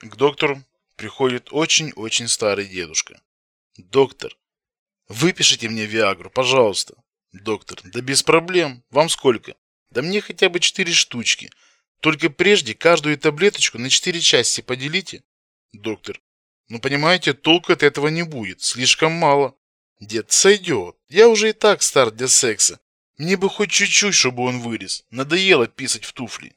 К доктору приходит очень-очень старый дедушка. Доктор, выпишите мне Виагру, пожалуйста. Доктор, да без проблем. Вам сколько? Да мне хотя бы четыре штучки. Только прежде каждую таблеточку на четыре части поделите. Доктор, ну понимаете, толку от этого не будет, слишком мало. Дед, сойдет. Я уже и так стар для секса. Мне бы хоть чуть-чуть, чтобы он вырез. Надоело писать в туфли.